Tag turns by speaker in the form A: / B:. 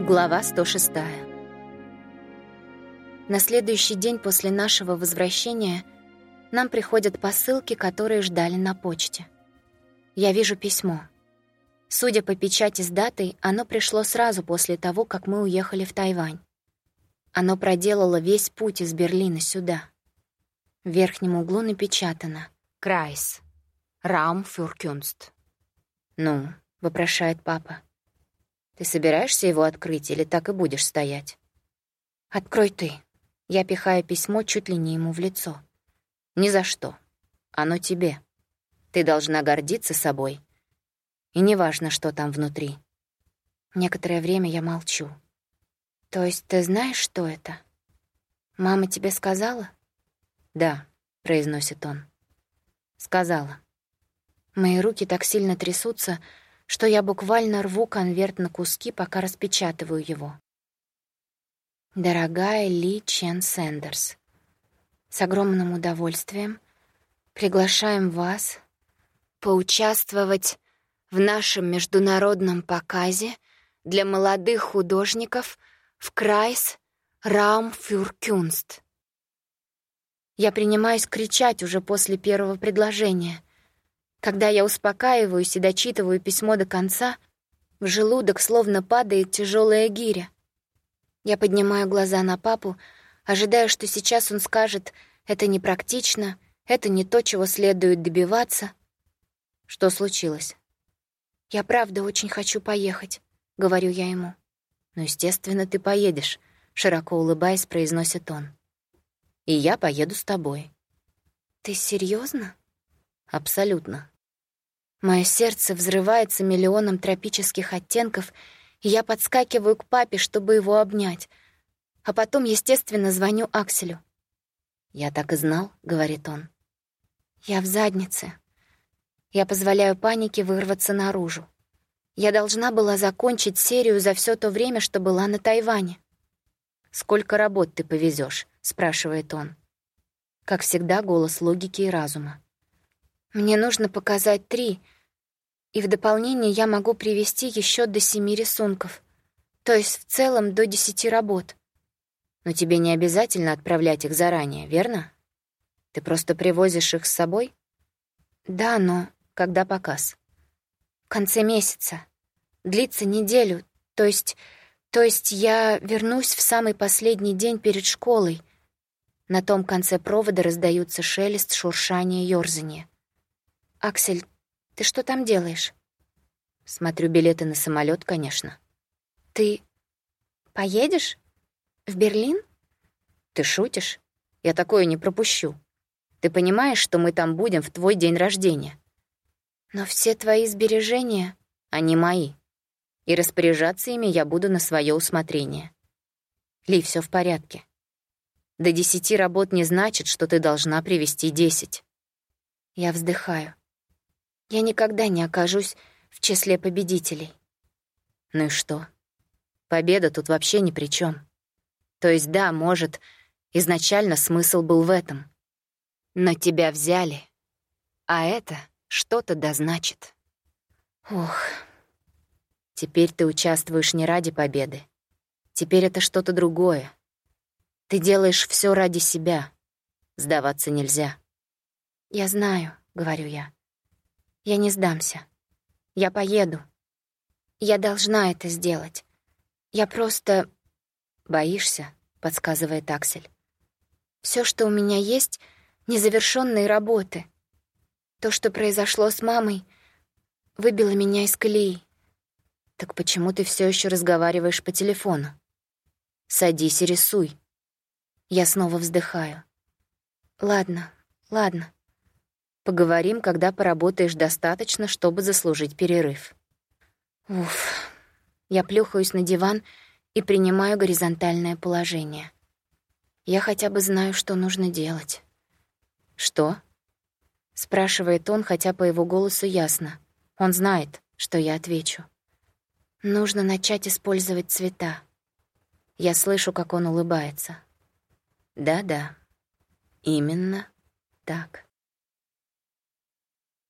A: Глава 106. На следующий день после нашего возвращения нам приходят посылки, которые ждали на почте. Я вижу письмо. Судя по печати с датой, оно пришло сразу после того, как мы уехали в Тайвань. Оно проделало весь путь из Берлина сюда. В верхнем углу напечатано «Крайс. Раум фюр Кюнст». «Ну?» — вопрошает папа. Ты собираешься его открыть или так и будешь стоять? Открой ты. Я пихаю письмо чуть ли не ему в лицо. Ни за что. Оно тебе. Ты должна гордиться собой. И неважно, что там внутри. Некоторое время я молчу. То есть ты знаешь, что это? Мама тебе сказала? Да, произносит он. Сказала. Мои руки так сильно трясутся, что я буквально рву конверт на куски, пока распечатываю его. Дорогая Ли Чен Сэндерс, с огромным удовольствием приглашаем вас поучаствовать в нашем международном показе для молодых художников в Крайс Раум фюр Кюнст. Я принимаюсь кричать уже после первого предложения — когда я успокаиваюсь и дочитываю письмо до конца, в желудок словно падает тяжелая гиря. Я поднимаю глаза на папу, ожидая, что сейчас он скажет «это непрактично», «это не то, чего следует добиваться». Что случилось? «Я правда очень хочу поехать», — говорю я ему. «Ну, естественно, ты поедешь», — широко улыбаясь, произносит он. «И я поеду с тобой». «Ты серьезно? «Абсолютно. Мое сердце взрывается миллионом тропических оттенков, и я подскакиваю к папе, чтобы его обнять. А потом, естественно, звоню Акселю. «Я так и знал», — говорит он. «Я в заднице». Я позволяю панике вырваться наружу. Я должна была закончить серию за все то время, что была на Тайване. «Сколько работ ты повезешь? спрашивает он. Как всегда, голос логики и разума. «Мне нужно показать три, и в дополнение я могу привести еще до семи рисунков, то есть в целом до десяти работ. Но тебе не обязательно отправлять их заранее, верно? Ты просто привозишь их с собой? Да, но когда показ? В конце месяца. Длится неделю, то есть... То есть я вернусь в самый последний день перед школой. На том конце провода раздаются шелест, шуршание, ёрзанье. «Аксель, ты что там делаешь? Смотрю билеты на самолет, конечно. Ты поедешь? В Берлин? Ты шутишь? Я такое не пропущу. Ты понимаешь, что мы там будем в твой день рождения? Но все твои сбережения, они мои. И распоряжаться ими я буду на свое усмотрение. Ли, все в порядке. До десяти работ не значит, что ты должна привести десять. Я вздыхаю. Я никогда не окажусь в числе победителей. Ну и что? Победа тут вообще ни при чем. То есть да, может, изначально смысл был в этом. Но тебя взяли, а это что-то дозначит. Ох, теперь ты участвуешь не ради победы. Теперь это что-то другое. Ты делаешь все ради себя. Сдаваться нельзя. «Я знаю», — говорю я. Я не сдамся. Я поеду. Я должна это сделать. Я просто... Боишься, подсказывает Аксель. Все, что у меня есть, незавершенные работы. То, что произошло с мамой, выбило меня из колеи. Так почему ты все еще разговариваешь по телефону? Садись и рисуй. Я снова вздыхаю. Ладно, ладно. Поговорим, когда поработаешь достаточно, чтобы заслужить перерыв. Уф. Я плюхаюсь на диван и принимаю горизонтальное положение. Я хотя бы знаю, что нужно делать. «Что?» — спрашивает он, хотя по его голосу ясно. Он знает, что я отвечу. «Нужно начать использовать цвета». Я слышу, как он улыбается. «Да-да, именно так».